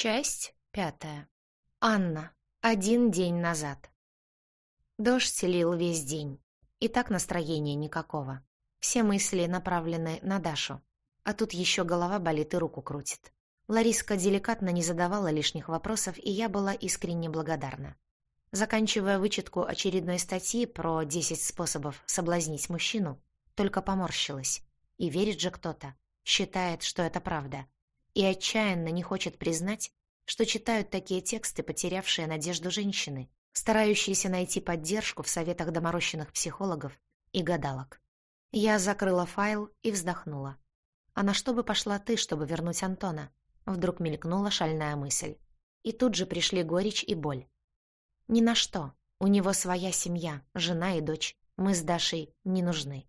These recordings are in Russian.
Часть пятая. Анна. Один день назад. Дождь лил весь день. И так настроения никакого. Все мысли направлены на Дашу. А тут еще голова болит и руку крутит. Лариска деликатно не задавала лишних вопросов, и я была искренне благодарна. Заканчивая вычетку очередной статьи про 10 способов соблазнить мужчину, только поморщилась. И верит же кто-то. Считает, что это правда. И отчаянно не хочет признать, что читают такие тексты, потерявшие надежду женщины, старающиеся найти поддержку в советах доморощенных психологов и гадалок. Я закрыла файл и вздохнула. «А на что бы пошла ты, чтобы вернуть Антона?» Вдруг мелькнула шальная мысль. И тут же пришли горечь и боль. «Ни на что. У него своя семья, жена и дочь. Мы с Дашей не нужны».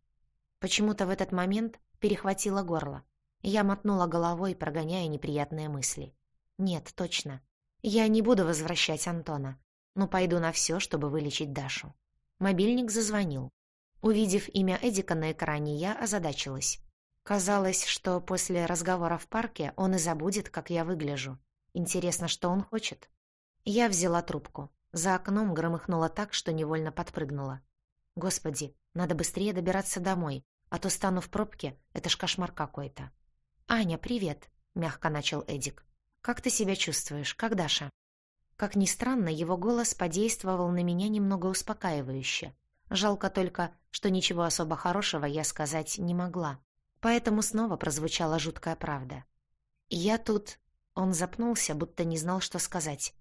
Почему-то в этот момент перехватило горло. Я мотнула головой, прогоняя неприятные мысли. «Нет, точно. Я не буду возвращать Антона, но пойду на все, чтобы вылечить Дашу». Мобильник зазвонил. Увидев имя Эдика на экране, я озадачилась. Казалось, что после разговора в парке он и забудет, как я выгляжу. Интересно, что он хочет? Я взяла трубку. За окном громыхнуло так, что невольно подпрыгнула. Господи, надо быстрее добираться домой, а то стану в пробке, это ж кошмар какой-то. «Аня, привет», — мягко начал Эдик. «Как ты себя чувствуешь? Как Даша?» Как ни странно, его голос подействовал на меня немного успокаивающе. Жалко только, что ничего особо хорошего я сказать не могла. Поэтому снова прозвучала жуткая правда. «Я тут...» Он запнулся, будто не знал, что сказать.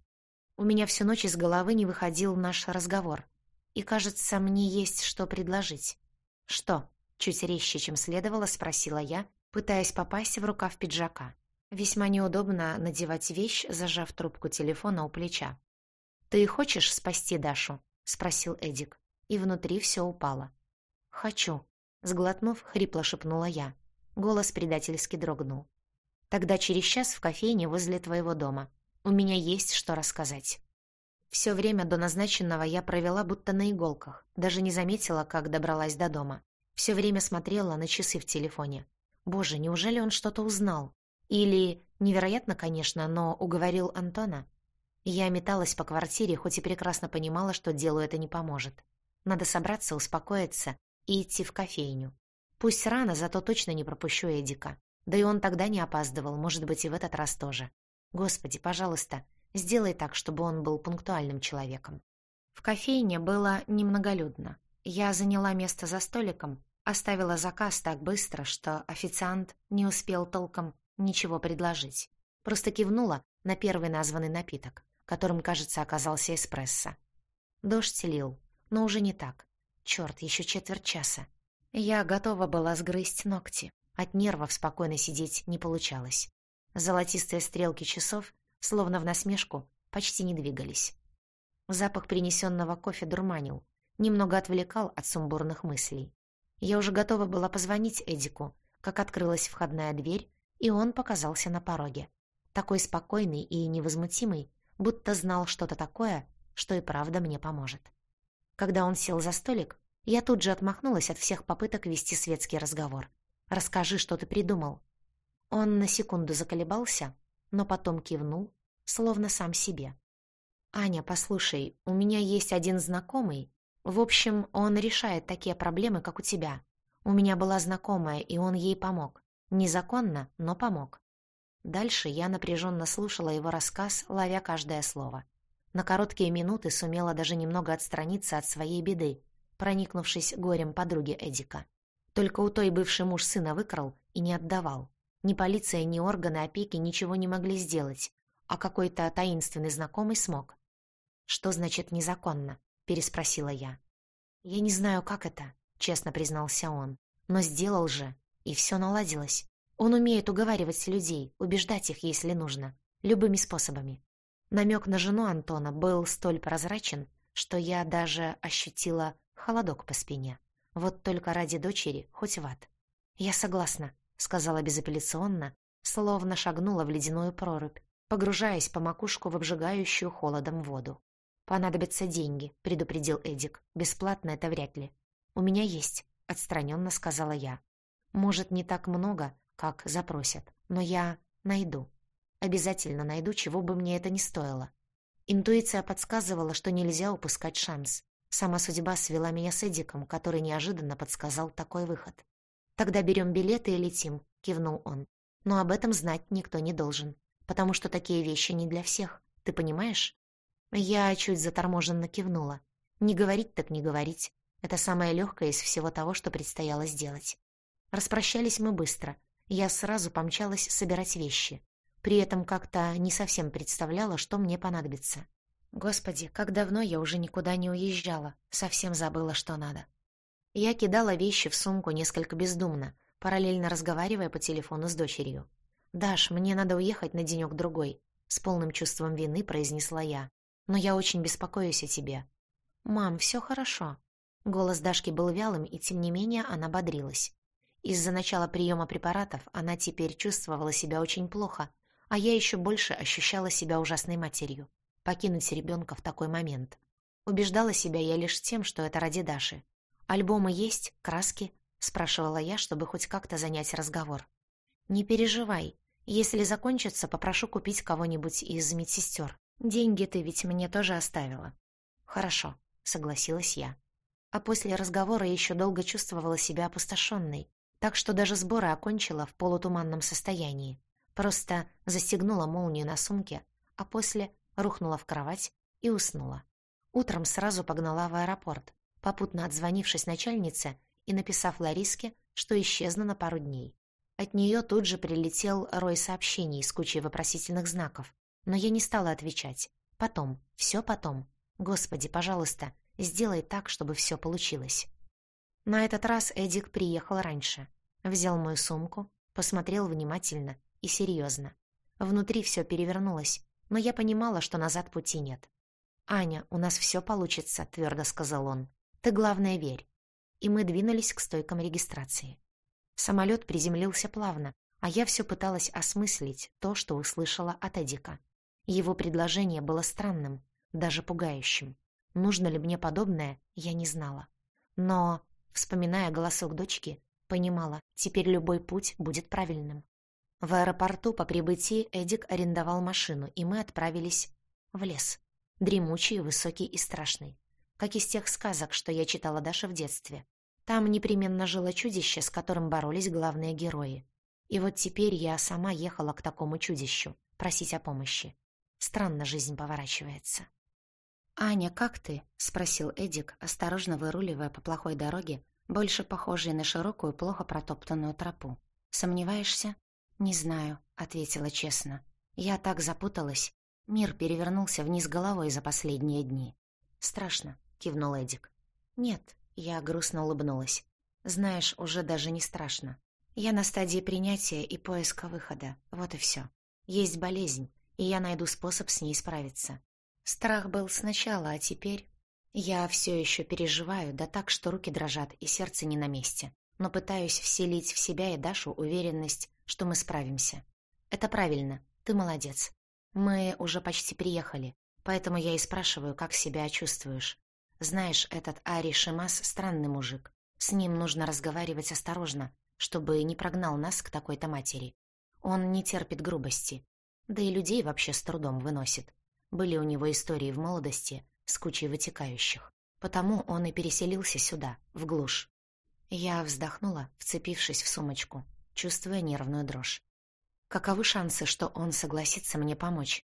У меня всю ночь из головы не выходил наш разговор. И, кажется, мне есть что предложить. «Что?» — чуть резче, чем следовало, спросила я, пытаясь попасть в рукав пиджака. Весьма неудобно надевать вещь, зажав трубку телефона у плеча. «Ты хочешь спасти Дашу?» — спросил Эдик. И внутри все упало. «Хочу», — сглотнув, хрипло шепнула я. Голос предательски дрогнул. «Тогда через час в кофейне возле твоего дома. У меня есть что рассказать». Все время до назначенного я провела будто на иголках, даже не заметила, как добралась до дома. Все время смотрела на часы в телефоне. Боже, неужели он что-то узнал? Или, невероятно, конечно, но уговорил Антона. Я металась по квартире, хоть и прекрасно понимала, что делу это не поможет. Надо собраться, успокоиться и идти в кофейню. Пусть рано, зато точно не пропущу Эдика. Да и он тогда не опаздывал, может быть, и в этот раз тоже. Господи, пожалуйста, сделай так, чтобы он был пунктуальным человеком. В кофейне было немноголюдно. Я заняла место за столиком, оставила заказ так быстро, что официант не успел толком ничего предложить. Просто кивнула на первый названный напиток, которым, кажется, оказался эспрессо. Дождь лил, но уже не так. Черт, еще четверть часа. Я готова была сгрызть ногти. От нервов спокойно сидеть не получалось. Золотистые стрелки часов, словно в насмешку, почти не двигались. Запах принесенного кофе дурманил, немного отвлекал от сумбурных мыслей. Я уже готова была позвонить Эдику, как открылась входная дверь, и он показался на пороге. Такой спокойный и невозмутимый, будто знал что-то такое, что и правда мне поможет. Когда он сел за столик, я тут же отмахнулась от всех попыток вести светский разговор. «Расскажи, что ты придумал». Он на секунду заколебался, но потом кивнул, словно сам себе. «Аня, послушай, у меня есть один знакомый. В общем, он решает такие проблемы, как у тебя. У меня была знакомая, и он ей помог. Незаконно, но помог». Дальше я напряженно слушала его рассказ, ловя каждое слово. На короткие минуты сумела даже немного отстраниться от своей беды, проникнувшись горем подруги Эдика. Только у той бывший муж сына выкрал и не отдавал. Ни полиция, ни органы опеки ничего не могли сделать, а какой-то таинственный знакомый смог. «Что значит незаконно?» — переспросила я. «Я не знаю, как это», — честно признался он. «Но сделал же, и все наладилось. Он умеет уговаривать людей, убеждать их, если нужно, любыми способами. Намек на жену Антона был столь прозрачен, что я даже ощутила холодок по спине. Вот только ради дочери хоть в ад. «Я согласна», — сказала безапелляционно, словно шагнула в ледяную прорубь, погружаясь по макушку в обжигающую холодом воду. «Понадобятся деньги», — предупредил Эдик. «Бесплатно это вряд ли». «У меня есть», — отстраненно сказала я. «Может, не так много, как запросят, но я найду». Обязательно найду, чего бы мне это ни стоило. Интуиция подсказывала, что нельзя упускать шанс. Сама судьба свела меня с Эдиком, который неожиданно подсказал такой выход. «Тогда берем билеты и летим», — кивнул он. «Но об этом знать никто не должен, потому что такие вещи не для всех, ты понимаешь?» Я чуть заторможенно кивнула. Не говорить так не говорить. Это самое легкое из всего того, что предстояло сделать. Распрощались мы быстро. Я сразу помчалась собирать вещи. При этом как-то не совсем представляла, что мне понадобится. Господи, как давно я уже никуда не уезжала. Совсем забыла, что надо. Я кидала вещи в сумку несколько бездумно, параллельно разговаривая по телефону с дочерью. «Даш, мне надо уехать на денёк-другой», — с полным чувством вины произнесла я. «Но я очень беспокоюсь о тебе». «Мам, все хорошо». Голос Дашки был вялым, и тем не менее она бодрилась. Из-за начала приема препаратов она теперь чувствовала себя очень плохо, а я еще больше ощущала себя ужасной матерью. Покинуть ребенка в такой момент. Убеждала себя я лишь тем, что это ради Даши. «Альбомы есть? Краски?» — спрашивала я, чтобы хоть как-то занять разговор. «Не переживай. Если закончится, попрошу купить кого-нибудь из медсестер. Деньги ты ведь мне тоже оставила». «Хорошо», согласилась я. А после разговора еще долго чувствовала себя опустошенной, так что даже сборы окончила в полутуманном состоянии. Просто застегнула молнию на сумке, а после рухнула в кровать и уснула. Утром сразу погнала в аэропорт, попутно отзвонившись начальнице и написав Лариске, что исчезну на пару дней. От нее тут же прилетел рой сообщений с кучей вопросительных знаков, но я не стала отвечать. Потом, все потом. Господи, пожалуйста, сделай так, чтобы все получилось. На этот раз Эдик приехал раньше. Взял мою сумку, посмотрел внимательно и серьезно. Внутри все перевернулось, но я понимала, что назад пути нет. «Аня, у нас все получится», — твердо сказал он. «Ты, главное, верь». И мы двинулись к стойкам регистрации. Самолет приземлился плавно, а я все пыталась осмыслить то, что услышала от Эдика. Его предложение было странным, даже пугающим. Нужно ли мне подобное, я не знала. Но, вспоминая голосок дочки, понимала, теперь любой путь будет правильным. В аэропорту по прибытии Эдик арендовал машину, и мы отправились в лес. Дремучий, высокий и страшный. Как из тех сказок, что я читала Даше в детстве. Там непременно жило чудище, с которым боролись главные герои. И вот теперь я сама ехала к такому чудищу, просить о помощи. Странно жизнь поворачивается. «Аня, как ты?» — спросил Эдик, осторожно выруливая по плохой дороге, больше похожей на широкую, плохо протоптанную тропу. «Сомневаешься?» «Не знаю», — ответила честно. «Я так запуталась. Мир перевернулся вниз головой за последние дни». «Страшно», — кивнул Эдик. «Нет», — я грустно улыбнулась. «Знаешь, уже даже не страшно. Я на стадии принятия и поиска выхода. Вот и все. Есть болезнь, и я найду способ с ней справиться. Страх был сначала, а теперь... Я все еще переживаю, да так, что руки дрожат и сердце не на месте. Но пытаюсь вселить в себя и Дашу уверенность, что мы справимся. Это правильно, ты молодец. Мы уже почти приехали, поэтому я и спрашиваю, как себя чувствуешь. Знаешь, этот Ари Шимас — странный мужик. С ним нужно разговаривать осторожно, чтобы не прогнал нас к такой-то матери. Он не терпит грубости. Да и людей вообще с трудом выносит. Были у него истории в молодости с кучей вытекающих. Потому он и переселился сюда, в глушь. Я вздохнула, вцепившись в сумочку, чувствуя нервную дрожь. Каковы шансы, что он согласится мне помочь?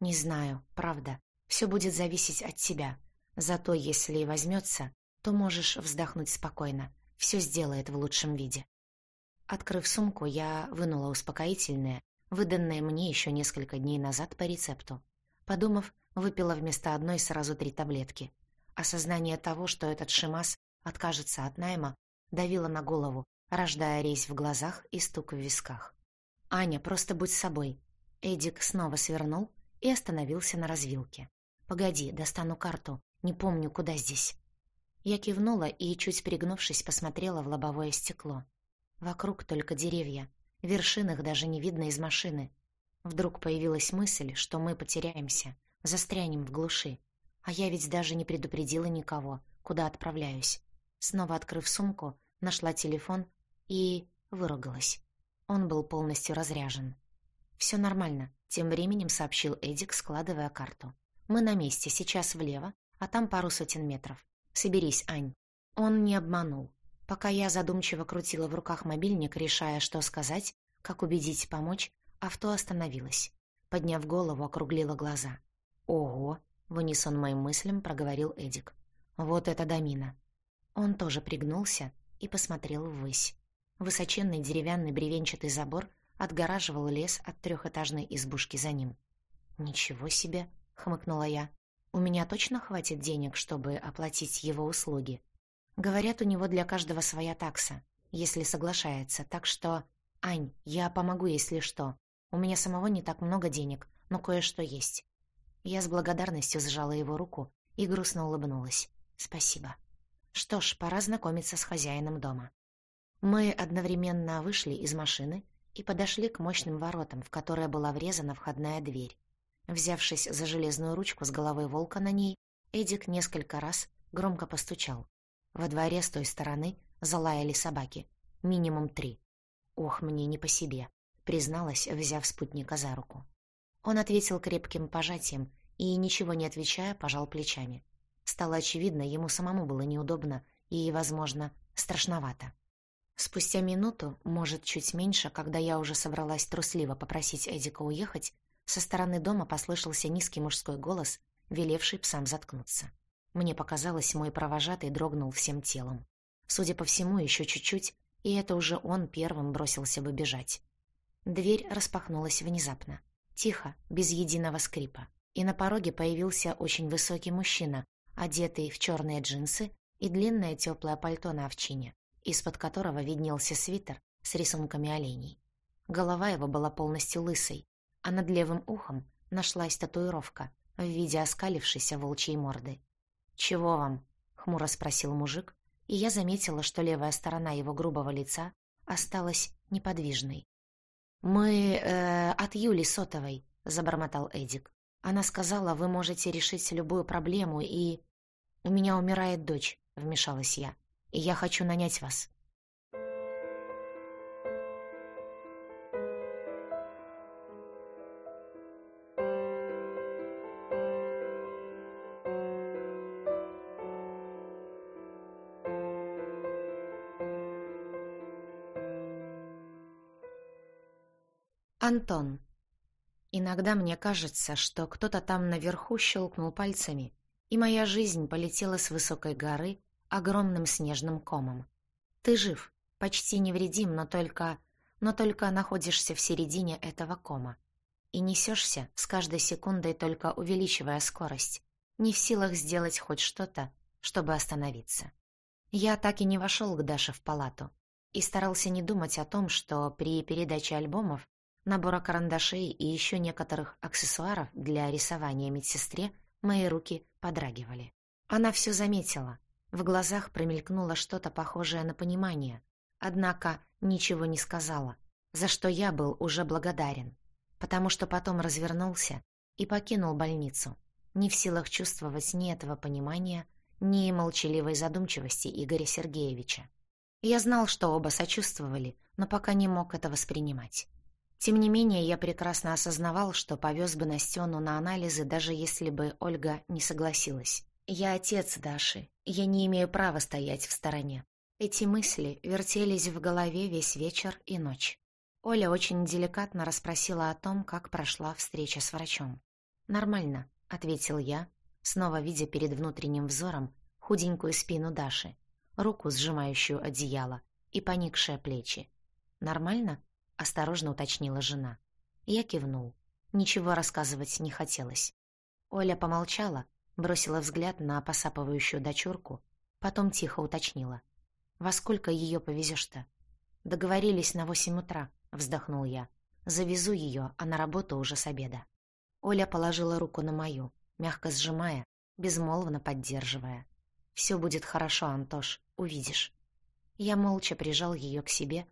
Не знаю, правда. Все будет зависеть от тебя. Зато если и возьмется, то можешь вздохнуть спокойно. Все сделает в лучшем виде. Открыв сумку, я вынула успокоительное, выданное мне еще несколько дней назад по рецепту. Подумав, выпила вместо одной сразу три таблетки. Осознание того, что этот Шимас откажется от найма, давило на голову, рождая резь в глазах и стук в висках. «Аня, просто будь собой». Эдик снова свернул и остановился на развилке. «Погоди, достану карту. Не помню, куда здесь». Я кивнула и, чуть пригнувшись, посмотрела в лобовое стекло. Вокруг только деревья. Вершин их даже не видно из машины. Вдруг появилась мысль, что мы потеряемся, застрянем в глуши. А я ведь даже не предупредила никого, куда отправляюсь. Снова открыв сумку, нашла телефон и выругалась. Он был полностью разряжен. Все нормально», — тем временем сообщил Эдик, складывая карту. «Мы на месте, сейчас влево, а там пару сотен метров. Соберись, Ань». Он не обманул. Пока я задумчиво крутила в руках мобильник, решая, что сказать, как убедить помочь, авто остановилось. Подняв голову, округлила глаза. «Ого!» — в унисон моим мыслям проговорил Эдик. «Вот это домина!» Он тоже пригнулся и посмотрел ввысь. Высоченный деревянный бревенчатый забор отгораживал лес от трехэтажной избушки за ним. «Ничего себе!» — хмыкнула я. «У меня точно хватит денег, чтобы оплатить его услуги?» Говорят, у него для каждого своя такса, если соглашается, так что... Ань, я помогу, если что. У меня самого не так много денег, но кое-что есть. Я с благодарностью сжала его руку и грустно улыбнулась. Спасибо. Что ж, пора знакомиться с хозяином дома. Мы одновременно вышли из машины и подошли к мощным воротам, в которые была врезана входная дверь. Взявшись за железную ручку с головой волка на ней, Эдик несколько раз громко постучал. Во дворе с той стороны залаяли собаки. Минимум три. Ох, мне не по себе, призналась, взяв спутника за руку. Он ответил крепким пожатием и, ничего не отвечая, пожал плечами. Стало очевидно, ему самому было неудобно и, возможно, страшновато. Спустя минуту, может, чуть меньше, когда я уже собралась трусливо попросить Эдика уехать, со стороны дома послышался низкий мужской голос, велевший псам заткнуться. Мне показалось, мой провожатый дрогнул всем телом. Судя по всему, еще чуть-чуть, и это уже он первым бросился бы бежать. Дверь распахнулась внезапно, тихо, без единого скрипа, и на пороге появился очень высокий мужчина, одетый в черные джинсы и длинное теплое пальто на овчине, из-под которого виднелся свитер с рисунками оленей. Голова его была полностью лысой, а над левым ухом нашлась татуировка в виде оскалившейся волчьей морды. «Чего вам?» — хмуро спросил мужик, и я заметила, что левая сторона его грубого лица осталась неподвижной. «Мы э, от Юли Сотовой», — забормотал Эдик. «Она сказала, вы можете решить любую проблему, и...» «У меня умирает дочь», — вмешалась я, — «и я хочу нанять вас». Антон. Иногда мне кажется, что кто-то там наверху щелкнул пальцами, и моя жизнь полетела с высокой горы огромным снежным комом. Ты жив, почти невредим, но только... но только находишься в середине этого кома. И несешься с каждой секундой только увеличивая скорость, не в силах сделать хоть что-то, чтобы остановиться. Я так и не вошел к Даше в палату и старался не думать о том, что при передаче альбомов набора карандашей и еще некоторых аксессуаров для рисования медсестре, мои руки подрагивали. Она все заметила. В глазах промелькнуло что-то похожее на понимание, однако ничего не сказала, за что я был уже благодарен, потому что потом развернулся и покинул больницу, не в силах чувствовать ни этого понимания, ни молчаливой задумчивости Игоря Сергеевича. Я знал, что оба сочувствовали, но пока не мог это воспринимать. Тем не менее, я прекрасно осознавал, что повез бы Настену на анализы, даже если бы Ольга не согласилась. Я отец Даши, я не имею права стоять в стороне. Эти мысли вертелись в голове весь вечер и ночь. Оля очень деликатно расспросила о том, как прошла встреча с врачом. «Нормально», — ответил я, снова видя перед внутренним взором худенькую спину Даши, руку, сжимающую одеяло, и поникшие плечи. «Нормально?» — осторожно уточнила жена. Я кивнул. Ничего рассказывать не хотелось. Оля помолчала, бросила взгляд на посапывающую дочурку, потом тихо уточнила. «Во сколько ее повезешь-то?» «Договорились на восемь утра», — вздохнул я. «Завезу ее, а на работу уже с обеда». Оля положила руку на мою, мягко сжимая, безмолвно поддерживая. «Все будет хорошо, Антош, увидишь». Я молча прижал ее к себе,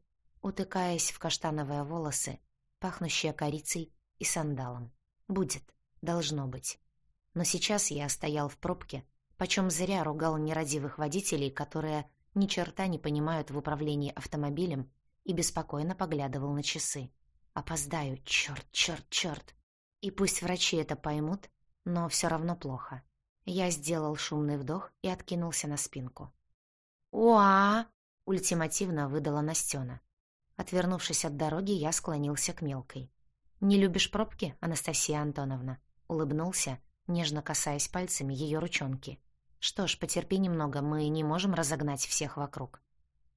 утыкаясь в каштановые волосы, пахнущие корицей и сандалом. Будет, должно быть. Но сейчас я стоял в пробке, почем зря ругал нерадивых водителей, которые ни черта не понимают в управлении автомобилем, и беспокойно поглядывал на часы. Опоздаю, черт, черт, черт. И пусть врачи это поймут, но все равно плохо. Я сделал шумный вдох и откинулся на спинку. «Уа!» — ультимативно выдала Настена. Отвернувшись от дороги, я склонился к мелкой. «Не любишь пробки, Анастасия Антоновна?» — улыбнулся, нежно касаясь пальцами ее ручонки. «Что ж, потерпи немного, мы не можем разогнать всех вокруг».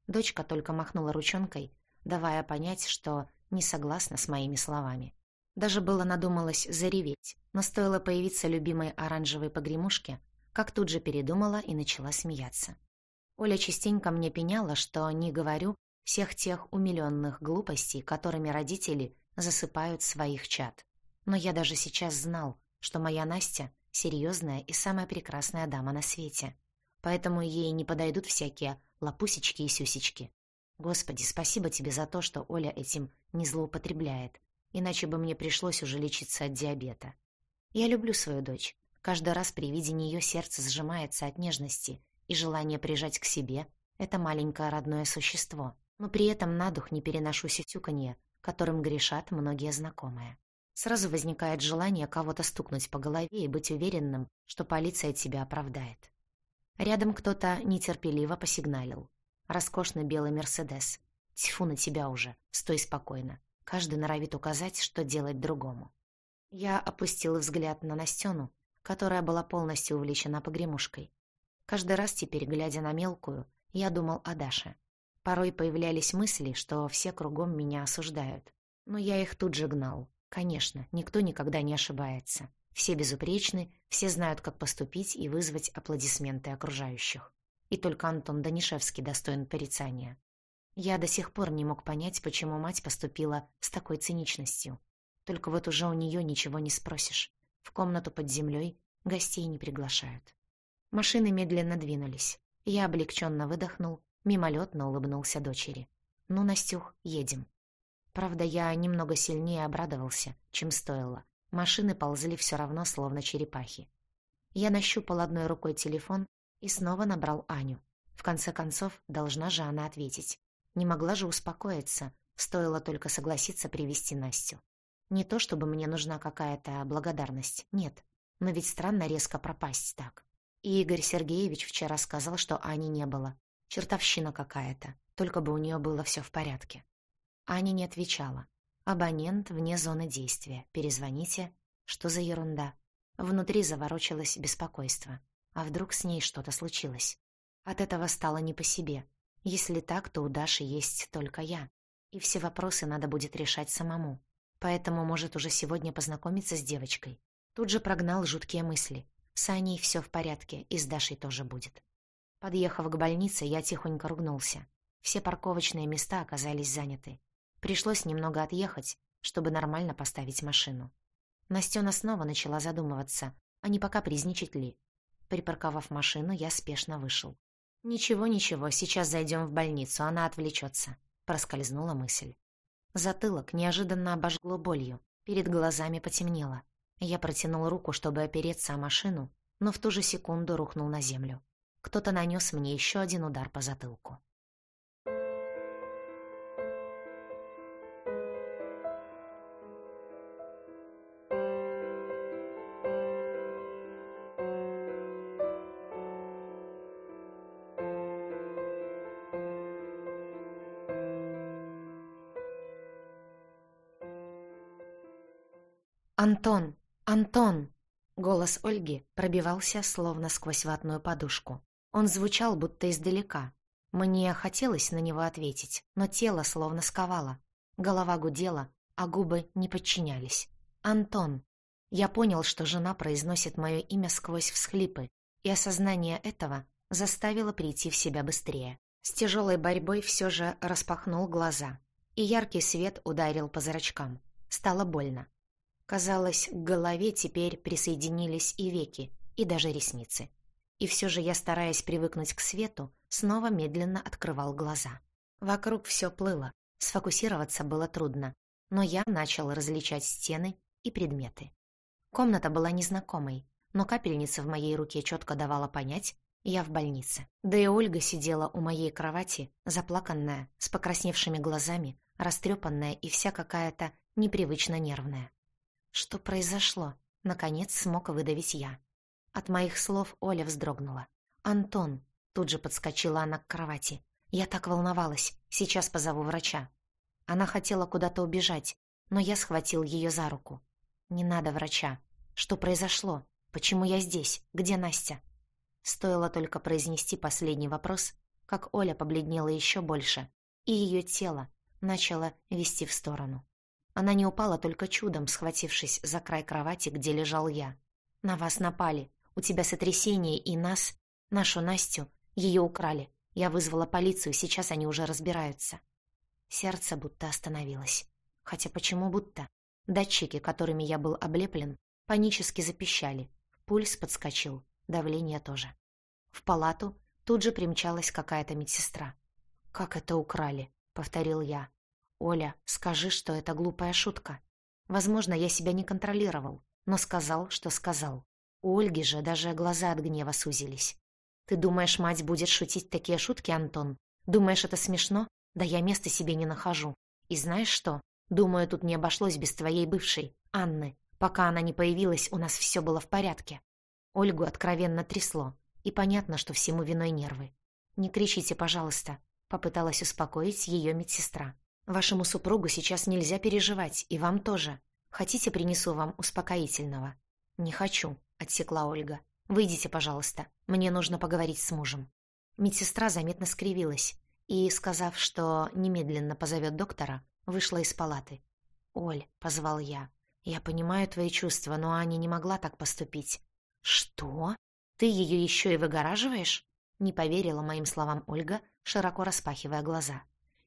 Дочка только махнула ручонкой, давая понять, что не согласна с моими словами. Даже было надумалось зареветь, но стоило появиться любимой оранжевой погремушке, как тут же передумала и начала смеяться. Оля частенько мне пеняла, что не говорю всех тех умилённых глупостей, которыми родители засыпают своих чад. Но я даже сейчас знал, что моя Настя — серьезная и самая прекрасная дама на свете. Поэтому ей не подойдут всякие лапусечки и сюсечки. Господи, спасибо тебе за то, что Оля этим не злоупотребляет, иначе бы мне пришлось уже лечиться от диабета. Я люблю свою дочь. Каждый раз при виде нее сердце сжимается от нежности и желания прижать к себе это маленькое родное существо, но при этом на дух не переношу сетюканье, которым грешат многие знакомые. Сразу возникает желание кого-то стукнуть по голове и быть уверенным, что полиция тебя оправдает. Рядом кто-то нетерпеливо посигналил. Роскошный белый «Мерседес». Тьфу на тебя уже, стой спокойно. Каждый норовит указать, что делать другому. Я опустил взгляд на Настену, которая была полностью увлечена погремушкой. Каждый раз теперь, глядя на мелкую, я думал о Даше. Порой появлялись мысли, что все кругом меня осуждают. Но я их тут же гнал. Конечно, никто никогда не ошибается. Все безупречны, все знают, как поступить и вызвать аплодисменты окружающих. И только Антон Данишевский достоин порицания. Я до сих пор не мог понять, почему мать поступила с такой циничностью. Только вот уже у нее ничего не спросишь. В комнату под землей гостей не приглашают. Машины медленно двинулись. Я облегченно выдохнул Мимолетно улыбнулся дочери. «Ну, Настюх, едем». Правда, я немного сильнее обрадовался, чем стоило. Машины ползли все равно, словно черепахи. Я нащупал одной рукой телефон и снова набрал Аню. В конце концов, должна же она ответить. Не могла же успокоиться, стоило только согласиться привести Настю. Не то чтобы мне нужна какая-то благодарность, нет. Но ведь странно резко пропасть так. И Игорь Сергеевич вчера сказал, что Ани не было. Чертовщина какая-то, только бы у нее было все в порядке. Аня не отвечала. Абонент вне зоны действия. Перезвоните. Что за ерунда? Внутри заворочилось беспокойство. А вдруг с ней что-то случилось? От этого стало не по себе. Если так, то у Даши есть только я. И все вопросы надо будет решать самому. Поэтому может уже сегодня познакомиться с девочкой. Тут же прогнал жуткие мысли. С Аней все в порядке, и с Дашей тоже будет. Подъехав к больнице, я тихонько ругнулся. Все парковочные места оказались заняты. Пришлось немного отъехать, чтобы нормально поставить машину. Настена снова начала задумываться, а не пока призничать ли. Припарковав машину, я спешно вышел. «Ничего, ничего, сейчас зайдем в больницу, она отвлечется», — проскользнула мысль. Затылок неожиданно обожгло болью, перед глазами потемнело. Я протянул руку, чтобы опереться о машину, но в ту же секунду рухнул на землю кто-то нанес мне еще один удар по затылку. «Антон! Антон!» Голос Ольги пробивался, словно сквозь ватную подушку. Он звучал будто издалека. Мне хотелось на него ответить, но тело словно сковало. Голова гудела, а губы не подчинялись. «Антон». Я понял, что жена произносит мое имя сквозь всхлипы, и осознание этого заставило прийти в себя быстрее. С тяжелой борьбой все же распахнул глаза, и яркий свет ударил по зрачкам. Стало больно. Казалось, к голове теперь присоединились и веки, и даже ресницы. И все же я, стараясь привыкнуть к свету, снова медленно открывал глаза. Вокруг все плыло, сфокусироваться было трудно, но я начал различать стены и предметы. Комната была незнакомой, но капельница в моей руке четко давала понять, я в больнице. Да и Ольга сидела у моей кровати, заплаканная, с покрасневшими глазами, растрепанная и вся какая-то непривычно нервная. Что произошло? Наконец смог выдавить я. От моих слов Оля вздрогнула. «Антон!» Тут же подскочила она к кровати. «Я так волновалась. Сейчас позову врача». Она хотела куда-то убежать, но я схватил ее за руку. «Не надо врача. Что произошло? Почему я здесь? Где Настя?» Стоило только произнести последний вопрос, как Оля побледнела еще больше, и ее тело начало вести в сторону. Она не упала только чудом, схватившись за край кровати, где лежал я. «На вас напали. У тебя сотрясение, и нас, нашу Настю, ее украли. Я вызвала полицию, сейчас они уже разбираются». Сердце будто остановилось. Хотя почему будто? Датчики, которыми я был облеплен, панически запищали. Пульс подскочил, давление тоже. В палату тут же примчалась какая-то медсестра. «Как это украли?» — повторил я. «Оля, скажи, что это глупая шутка. Возможно, я себя не контролировал, но сказал, что сказал. У Ольги же даже глаза от гнева сузились. Ты думаешь, мать будет шутить такие шутки, Антон? Думаешь, это смешно? Да я места себе не нахожу. И знаешь что? Думаю, тут не обошлось без твоей бывшей, Анны. Пока она не появилась, у нас все было в порядке. Ольгу откровенно трясло, и понятно, что всему виной нервы. «Не кричите, пожалуйста», — попыталась успокоить ее медсестра. Вашему супругу сейчас нельзя переживать, и вам тоже. Хотите, принесу вам успокоительного?» «Не хочу», — отсекла Ольга. «Выйдите, пожалуйста. Мне нужно поговорить с мужем». Медсестра заметно скривилась и, сказав, что немедленно позовет доктора, вышла из палаты. «Оль», — позвал я, — «я понимаю твои чувства, но Аня не могла так поступить». «Что? Ты ее еще и выгораживаешь?» Не поверила моим словам Ольга, широко распахивая глаза.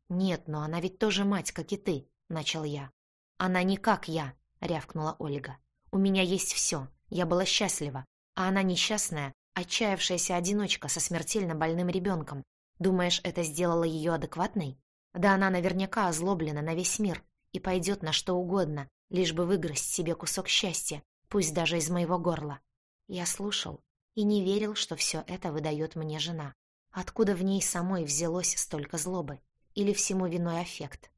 «Нет, но она ведь тоже мать, как и ты», — начал я. «Она не как я», — рявкнула Ольга. «У меня есть все. Я была счастлива. А она несчастная, отчаявшаяся одиночка со смертельно больным ребенком. Думаешь, это сделало ее адекватной? Да она наверняка озлоблена на весь мир и пойдет на что угодно, лишь бы выгрызть себе кусок счастья, пусть даже из моего горла». Я слушал и не верил, что все это выдает мне жена. Откуда в ней самой взялось столько злобы? Или всему виной аффект?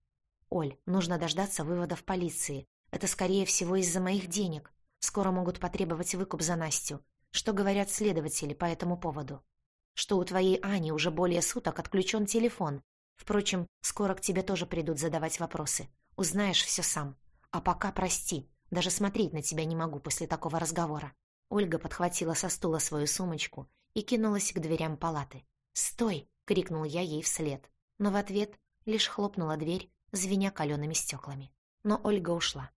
Оль, нужно дождаться выводов полиции. Это, скорее всего, из-за моих денег. Скоро могут потребовать выкуп за Настю. Что говорят следователи по этому поводу? Что у твоей Ани уже более суток отключен телефон. Впрочем, скоро к тебе тоже придут задавать вопросы. Узнаешь все сам. А пока прости. Даже смотреть на тебя не могу после такого разговора. Ольга подхватила со стула свою сумочку и кинулась к дверям палаты. «Стой!» — крикнул я ей вслед но в ответ лишь хлопнула дверь, звеня калеными стеклами. Но Ольга ушла.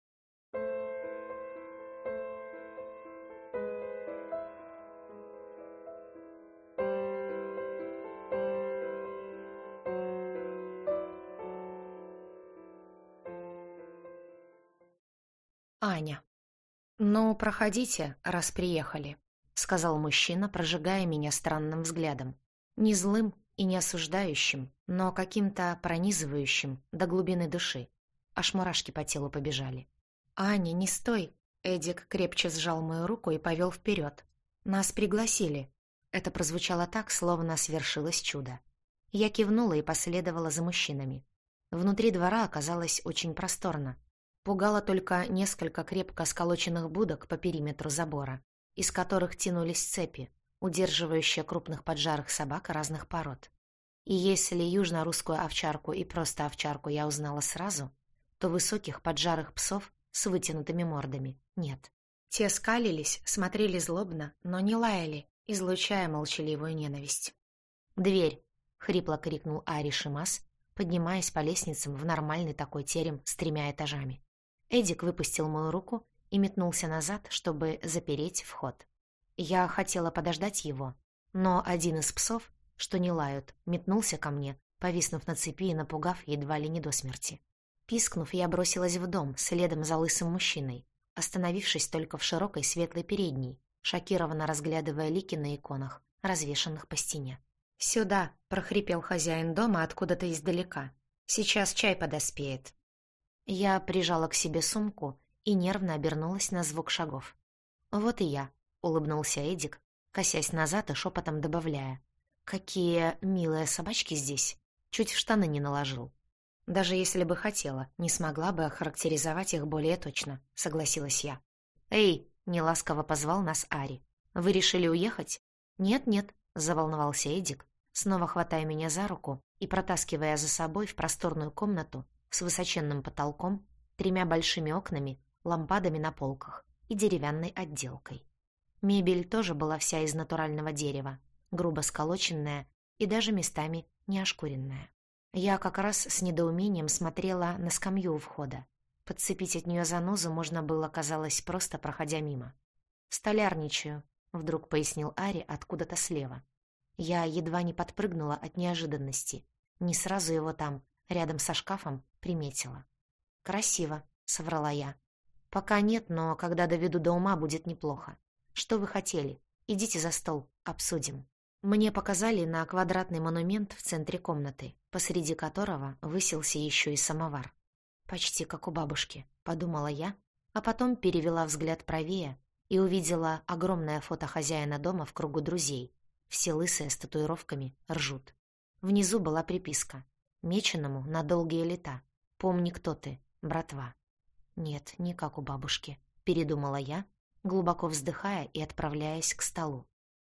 Аня. «Ну, проходите, раз приехали», — сказал мужчина, прожигая меня странным взглядом. Не злым, и не осуждающим, но каким-то пронизывающим до глубины души. Аж мурашки по телу побежали. «Аня, не стой!» Эдик крепче сжал мою руку и повел вперед. «Нас пригласили». Это прозвучало так, словно свершилось чудо. Я кивнула и последовала за мужчинами. Внутри двора оказалось очень просторно. Пугало только несколько крепко сколоченных будок по периметру забора, из которых тянулись цепи, удерживающая крупных поджарых собак разных пород. И если южно-русскую овчарку и просто овчарку я узнала сразу, то высоких поджарых псов с вытянутыми мордами нет. Те скалились, смотрели злобно, но не лаяли, излучая молчаливую ненависть. «Дверь!» — хрипло крикнул Ари Шимас, поднимаясь по лестницам в нормальный такой терем с тремя этажами. Эдик выпустил мою руку и метнулся назад, чтобы запереть вход. Я хотела подождать его, но один из псов, что не лают, метнулся ко мне, повиснув на цепи и напугав едва ли не до смерти. Пискнув, я бросилась в дом, следом за лысым мужчиной, остановившись только в широкой светлой передней, шокированно разглядывая лики на иконах, развешанных по стене. «Сюда!» — прохрипел хозяин дома откуда-то издалека. «Сейчас чай подоспеет». Я прижала к себе сумку и нервно обернулась на звук шагов. Вот и я, улыбнулся Эдик, косясь назад и шепотом добавляя. «Какие милые собачки здесь! Чуть в штаны не наложил». Даже если бы хотела, не смогла бы охарактеризовать их более точно, согласилась я. «Эй!» — неласково позвал нас Ари. «Вы решили уехать?» «Нет-нет», — заволновался Эдик, снова хватая меня за руку и протаскивая за собой в просторную комнату с высоченным потолком, тремя большими окнами, лампадами на полках и деревянной отделкой. Мебель тоже была вся из натурального дерева, грубо сколоченная и даже местами неошкуренная. Я как раз с недоумением смотрела на скамью у входа. Подцепить от нее занозу можно было, казалось, просто проходя мимо. «Столярничаю», — вдруг пояснил Ари откуда-то слева. Я едва не подпрыгнула от неожиданности. Не сразу его там, рядом со шкафом, приметила. «Красиво», — соврала я. «Пока нет, но когда доведу до ума, будет неплохо. Что вы хотели? Идите за стол, обсудим». Мне показали на квадратный монумент в центре комнаты, посреди которого высился еще и самовар. «Почти как у бабушки», — подумала я, а потом перевела взгляд правее и увидела огромное фото хозяина дома в кругу друзей. Все лысые с татуировками ржут. Внизу была приписка. «Меченому на долгие лета. Помни, кто ты, братва». «Нет, не как у бабушки», — передумала я, глубоко вздыхая и отправляясь к столу.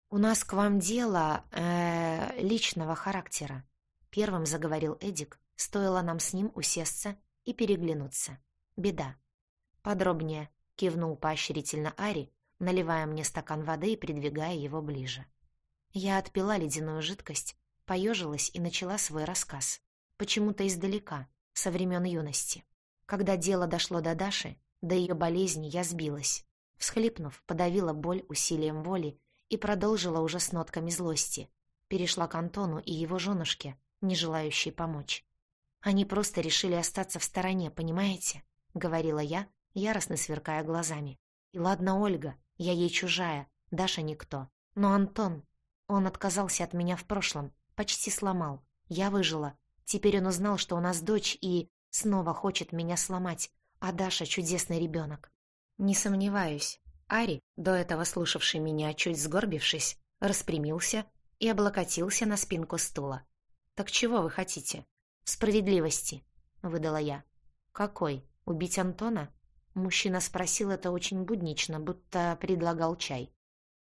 «У нас к вам дело э, личного характера», — первым заговорил Эдик, стоило нам с ним усесться и переглянуться. «Беда». «Подробнее», — кивнул поощрительно Ари, наливая мне стакан воды и придвигая его ближе. Я отпила ледяную жидкость, поежилась и начала свой рассказ. Почему-то издалека, со времен юности. Когда дело дошло до Даши, до ее болезни я сбилась. Всхлипнув, подавила боль усилием воли и продолжила уже с нотками злости. Перешла к Антону и его женушке, не желающей помочь. «Они просто решили остаться в стороне, понимаете?» — говорила я, яростно сверкая глазами. «И ладно, Ольга, я ей чужая, Даша никто. Но Антон, он отказался от меня в прошлом, почти сломал. Я выжила. Теперь он узнал, что у нас дочь, и снова хочет меня сломать, а Даша — чудесный ребенок. Не сомневаюсь, Ари, до этого слушавший меня, чуть сгорбившись, распрямился и облокотился на спинку стула. «Так чего вы хотите?» «Справедливости», — выдала я. «Какой? Убить Антона?» Мужчина спросил это очень буднично, будто предлагал чай.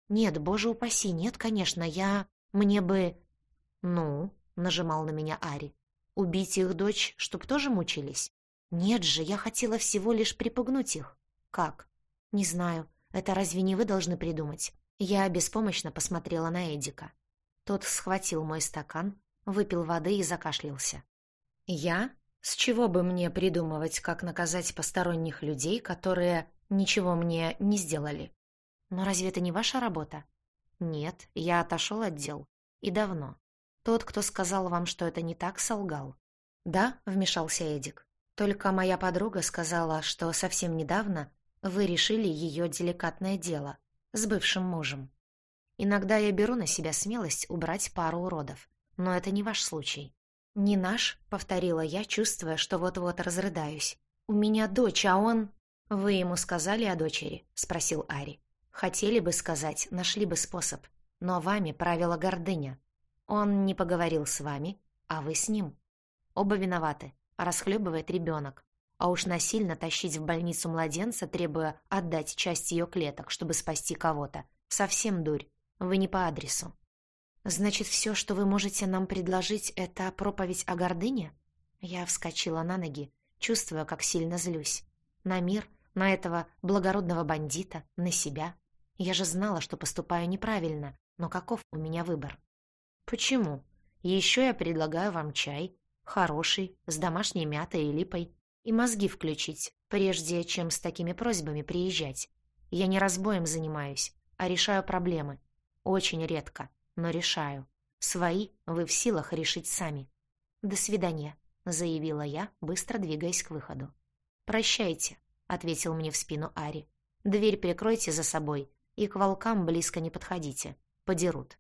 «Нет, боже упаси, нет, конечно, я... Мне бы...» «Ну?» — нажимал на меня Ари. «Убить их дочь, чтоб тоже мучились?» «Нет же, я хотела всего лишь припугнуть их». «Как?» «Не знаю. Это разве не вы должны придумать?» Я беспомощно посмотрела на Эдика. Тот схватил мой стакан, выпил воды и закашлялся. «Я? С чего бы мне придумывать, как наказать посторонних людей, которые ничего мне не сделали? Но разве это не ваша работа?» «Нет, я отошел от дел. И давно. Тот, кто сказал вам, что это не так, солгал». «Да», — вмешался Эдик. «Только моя подруга сказала, что совсем недавно вы решили ее деликатное дело с бывшим мужем. Иногда я беру на себя смелость убрать пару уродов, но это не ваш случай. «Не наш», — повторила я, чувствуя, что вот-вот разрыдаюсь. «У меня дочь, а он...» «Вы ему сказали о дочери?» — спросил Ари. «Хотели бы сказать, нашли бы способ. Но вами правила гордыня. Он не поговорил с вами, а вы с ним. Оба виноваты. Расхлебывает ребенок. А уж насильно тащить в больницу младенца, требуя отдать часть ее клеток, чтобы спасти кого-то. Совсем дурь. Вы не по адресу. Значит, все, что вы можете нам предложить, это проповедь о гордыне? Я вскочила на ноги, чувствуя, как сильно злюсь. На мир, на этого благородного бандита, на себя. Я же знала, что поступаю неправильно, но каков у меня выбор? Почему? Еще я предлагаю вам чай, хороший, с домашней мятой и липой и мозги включить, прежде чем с такими просьбами приезжать. Я не разбоем занимаюсь, а решаю проблемы. Очень редко, но решаю. Свои вы в силах решить сами. «До свидания», — заявила я, быстро двигаясь к выходу. «Прощайте», — ответил мне в спину Ари. «Дверь прикройте за собой и к волкам близко не подходите. Подерут».